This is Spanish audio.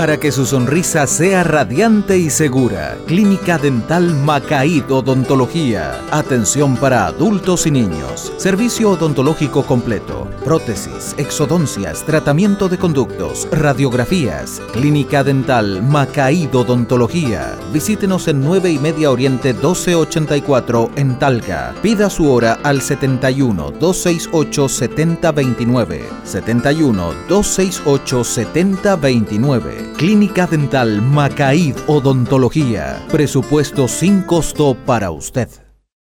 Para que su sonrisa sea radiante y segura, Clínica Dental Macaíd Odontología. Atención para adultos y niños. Servicio odontológico completo. Prótesis, exodoncias, tratamiento de conductos, radiografías. Clínica Dental Macaíd Odontología. Visítenos en 9 y media Oriente 1284 en Talca. Pida su hora al 71 268 7029. 71 268 7029. Clínica Dental Macaíd Odontología. Presupuesto sin costo para usted.